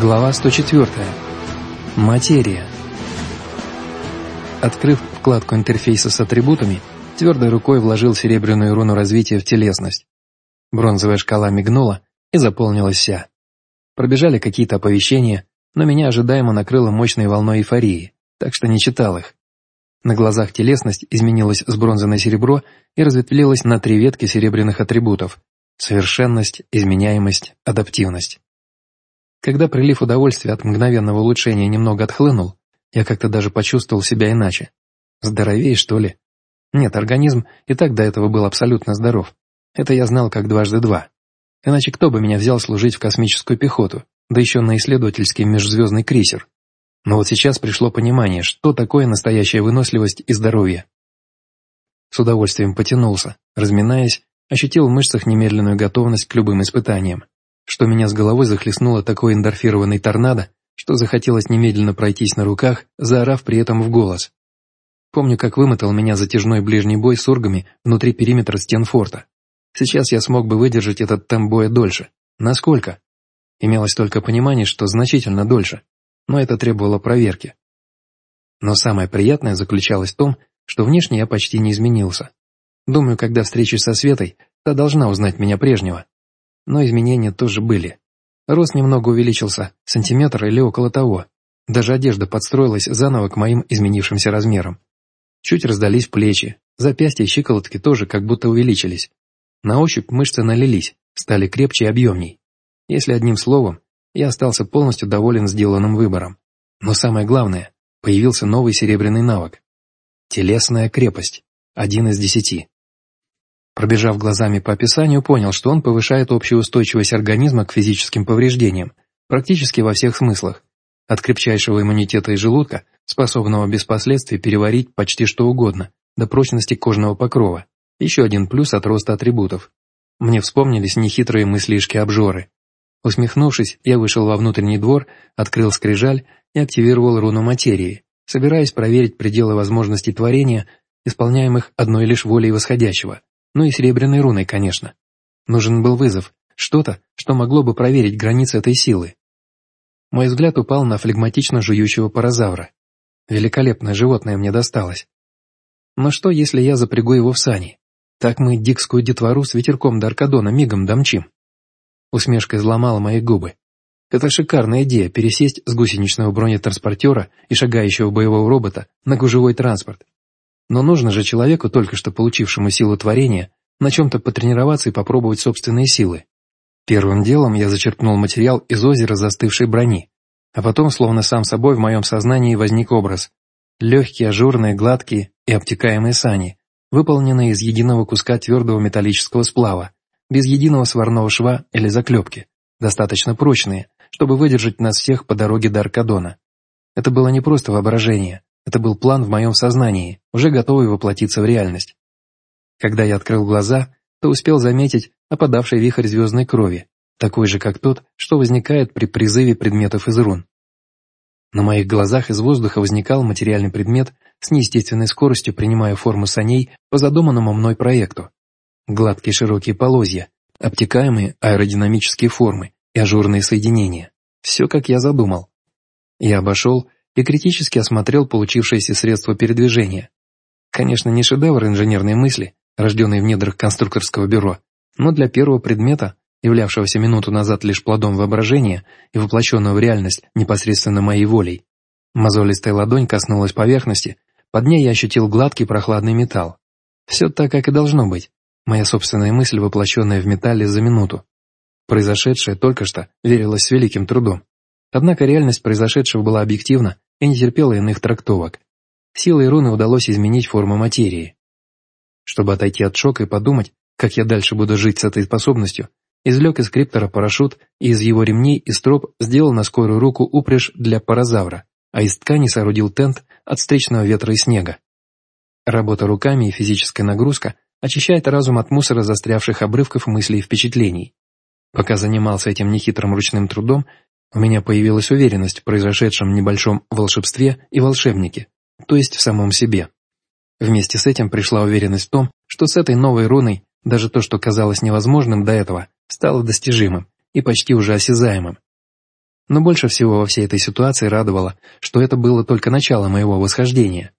Глава 104. Материя. Открыв вкладку интерфейса с атрибутами, твердой рукой вложил серебряную руну развития в телесность. Бронзовая шкала мигнула и заполнилась вся. Пробежали какие-то оповещения, но меня ожидаемо накрыло мощной волной эйфории, так что не читал их. На глазах телесность изменилась с бронзы на серебро и разветвлилась на три ветки серебряных атрибутов – совершенность, изменяемость, адаптивность. Когда прилив удовольствия от мгновенного улучшения немного отхлынул, я как-то даже почувствовал себя иначе. Здоровее, что ли? Нет, организм и так до этого был абсолютно здоров. Это я знал как дважды два. Иначе кто бы меня взял служить в космическую пехоту, да еще на исследовательский межзвездный крейсер? Но вот сейчас пришло понимание, что такое настоящая выносливость и здоровье. С удовольствием потянулся, разминаясь, ощутил в мышцах немедленную готовность к любым испытаниям что меня с головой захлестнуло такой эндорфированный торнадо, что захотелось немедленно пройтись на руках, заорав при этом в голос. Помню, как вымотал меня затяжной ближний бой с ургами внутри периметра стен форта. Сейчас я смог бы выдержать этот темп боя дольше. Насколько? Имелось только понимание, что значительно дольше, но это требовало проверки. Но самое приятное заключалось в том, что внешне я почти не изменился. Думаю, когда встречусь со Светой, та должна узнать меня прежнего. Но изменения тоже были. Рост немного увеличился, сантиметр или около того. Даже одежда подстроилась заново к моим изменившимся размерам. Чуть раздались плечи, запястья и щиколотки тоже как будто увеличились. На ощупь мышцы налились, стали крепче и объемней. Если одним словом, я остался полностью доволен сделанным выбором. Но самое главное, появился новый серебряный навык. Телесная крепость. Один из десяти. Пробежав глазами по описанию, понял, что он повышает общую устойчивость организма к физическим повреждениям, практически во всех смыслах. От крепчайшего иммунитета и желудка, способного без последствий переварить почти что угодно, до прочности кожного покрова. Еще один плюс от роста атрибутов. Мне вспомнились нехитрые мыслишки обжоры. Усмехнувшись, я вышел во внутренний двор, открыл скрижаль и активировал руну материи, собираясь проверить пределы возможностей творения, исполняемых одной лишь волей восходящего. Ну и серебряной руной, конечно. Нужен был вызов, что-то, что могло бы проверить границы этой силы. Мой взгляд упал на флегматично жующего паразавра. Великолепное животное мне досталось. Но что, если я запрягу его в сани? Так мы дикскую детвору с ветерком до Аркадона мигом домчим. Усмешка изломала мои губы. Это шикарная идея пересесть с гусеничного бронетранспортера и шагающего боевого робота на гужевой транспорт. Но нужно же человеку, только что получившему силу творения, на чем-то потренироваться и попробовать собственные силы. Первым делом я зачерпнул материал из озера застывшей брони, а потом, словно сам собой, в моем сознании возник образ. Легкие, ажурные, гладкие и обтекаемые сани, выполненные из единого куска твердого металлического сплава, без единого сварного шва или заклепки, достаточно прочные, чтобы выдержать нас всех по дороге до Аркадона. Это было не просто воображение, это был план в моем сознании, уже готовый воплотиться в реальность. Когда я открыл глаза, то успел заметить опадавший вихрь звездной крови, такой же, как тот, что возникает при призыве предметов из рун. На моих глазах из воздуха возникал материальный предмет с неестественной скоростью, принимая форму саней по задуманному мной проекту. Гладкие широкие полозья, обтекаемые аэродинамические формы и ажурные соединения. Все, как я задумал. Я обошел и критически осмотрел получившееся средство передвижения. Конечно, не шедевр инженерной мысли, рожденный в недрах конструкторского бюро, но для первого предмета, являвшегося минуту назад лишь плодом воображения и воплощенного в реальность непосредственно моей волей. Мозолистая ладонь коснулась поверхности, под ней я ощутил гладкий прохладный металл. Все так, как и должно быть. Моя собственная мысль, воплощенная в металле за минуту. Произошедшее только что верилось с великим трудом. Однако реальность произошедшего была объективна и не терпела иных трактовок. Силой руны удалось изменить форму материи. Чтобы отойти от шока и подумать, как я дальше буду жить с этой способностью, извлек из криптора парашют и из его ремней и строп сделал на скорую руку упряжь для паразавра, а из ткани соорудил тент от встречного ветра и снега. Работа руками и физическая нагрузка очищает разум от мусора застрявших обрывков мыслей и впечатлений. Пока занимался этим нехитрым ручным трудом, у меня появилась уверенность в произошедшем небольшом волшебстве и волшебнике, то есть в самом себе. Вместе с этим пришла уверенность в том, что с этой новой руной даже то, что казалось невозможным до этого, стало достижимым и почти уже осязаемым. Но больше всего во всей этой ситуации радовало, что это было только начало моего восхождения.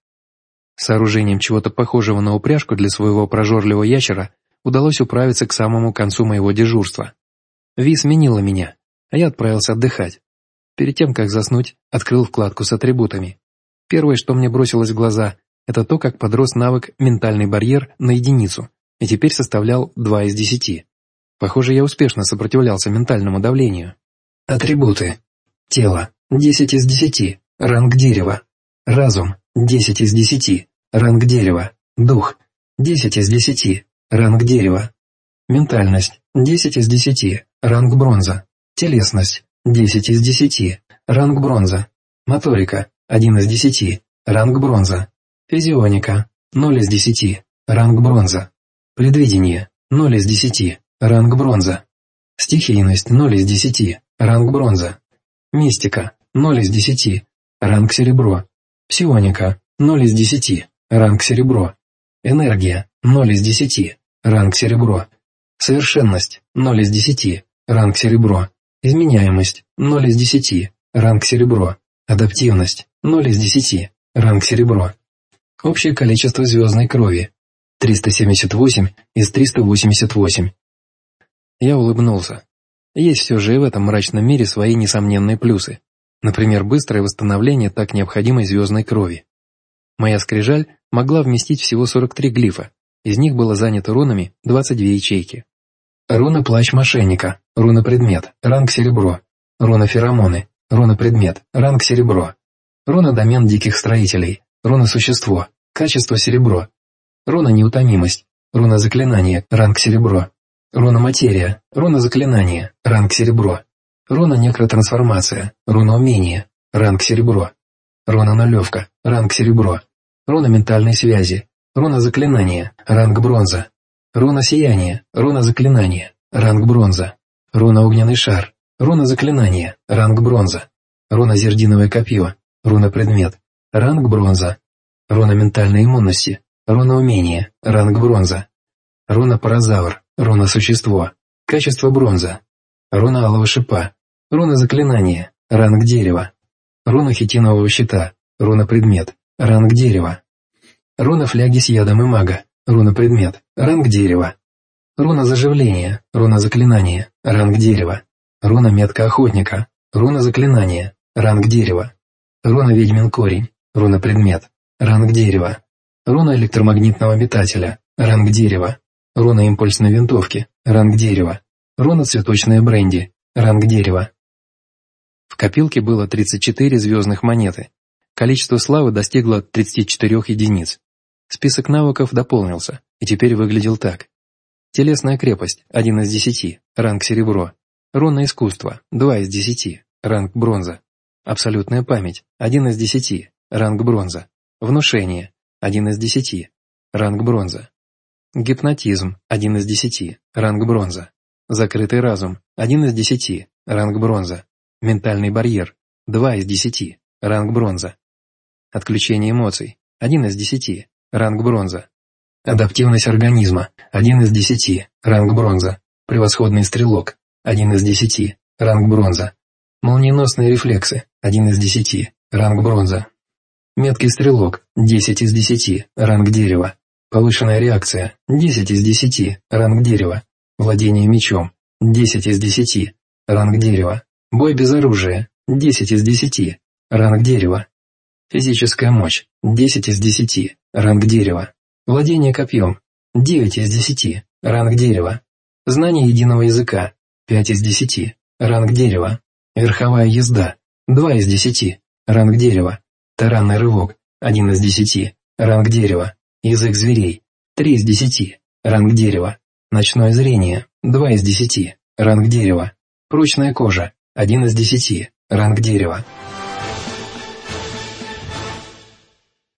Сооружением чего-то похожего на упряжку для своего прожорливого ящера удалось управиться к самому концу моего дежурства. Ви сменила меня, а я отправился отдыхать. Перед тем, как заснуть, открыл вкладку с атрибутами. Первое, что мне бросилось в глаза, это то, как подрос навык «ментальный барьер» на единицу, и теперь составлял 2 из 10. Похоже, я успешно сопротивлялся ментальному давлению. Атрибуты. Тело. 10 из 10. Ранг дерева. Разум. 10 из 10. Ранг дерева. Дух. 10 из 10. Ранг дерева. Ментальность. 10 из 10. Ранг бронза. Телесность. 10 из 10. Ранг бронза. Моторика. 1 из 10. Ранг бронза. Физионика. 0 из 10. Ранг бронза. Предвидение. 0 из 10. Ранг бронза. Стихийность 0 из 10. Ранг бронза. Мистика. 0 из 10. Ранг серебро. Псионика. 0 из 10. Ранг серебро. Энергия. 0 из 10. Ранг серебро. Совершенность. 0 из 10. Ранг серебро. Изменяемость. 0 из 10. Ранг серебро. Адаптивность. 0 из 10. Ранг серебро. Общее количество звездной крови. 378 из 388. Я улыбнулся. Есть все же и в этом мрачном мире свои несомненные плюсы. Например, быстрое восстановление так необходимой звездной крови. Моя скрижаль могла вместить всего 43 глифа, из них было занято рунами 22 ячейки. Руна плащ мошенника, руна предмет, ранг серебро, руна феромоны, руна предмет, ранг серебро, руна домен диких строителей, руна существо, качество серебро, руна неутомимость, руна заклинание, ранг серебро, Руна материя, руна заклинания, ранг серебро. Руна некротрансформация, руна умения, ранг серебро. Руна нулевка, ранг серебро. Руна ментальной связи, руна заклинания, ранг бронза. Руна сияния, руна заклинания, ранг бронза. Руна огненный шар, руна заклинания, ранг бронза. Руна зердиновое копье, руна предмет, ранг бронза. Руна ментальной иммунности, руна умения, ранг бронза. Руна паразавр, Руна существо. Качество бронза. Руна алого шипа. Руна заклинания. Ранг дерева. Руна хитинового щита. Руна предмет. Ранг дерева. Руна фляги с ядом и мага. Руна предмет. Ранг дерева. Руна заживления. Руна заклинания. Ранг дерева. Руна метка охотника. Руна заклинания. Ранг дерева. Руна ведьмин корень. Руна предмет. Ранг дерева. Руна электромагнитного метателя. Ранг дерева. Руна импульсной винтовки, ранг дерева. Руна цветочная бренди, ранг дерева. В копилке было 34 звездных монеты. Количество славы достигло 34 единиц. Список навыков дополнился, и теперь выглядел так. Телесная крепость – 1 из 10, ранг серебро. Руна искусства – 2 из 10, ранг бронза. Абсолютная память – 1 из 10, ранг бронза. Внушение – 1 из 10, ранг бронза. Гипнотизм – один из десяти, ранг бронза. Закрытый разум – один из десяти, ранг бронза. Ментальный барьер – два из десяти, ранг бронза. Отключение эмоций – один из десяти, ранг бронза. Адаптивность организма – один из десяти, ранг бронза. Превосходный стрелок – один из десяти, ранг бронза. Молниеносные рефлексы – один из десяти, ранг бронза. Меткий стрелок – десять из десяти, ранг дерева. Повышенная реакция – 10 из 10, ранг дерева. Владение мечом – 10 из 10, ранг дерева. Бой без оружия – 10 из 10, ранг дерева. Физическая мощь – 10 из 10, ранг дерева. Владение копьем – 9 из 10, ранг дерева. Знание единого языка – 5 из 10, ранг дерева. Верховая езда – 2 из 10, ранг дерева. Таранный рывок – 1 из 10, ранг дерева. Язык зверей. 3 из 10. Ранг дерева. Ночное зрение. 2 из 10. Ранг дерева. Прочная кожа. 1 из 10. Ранг дерева.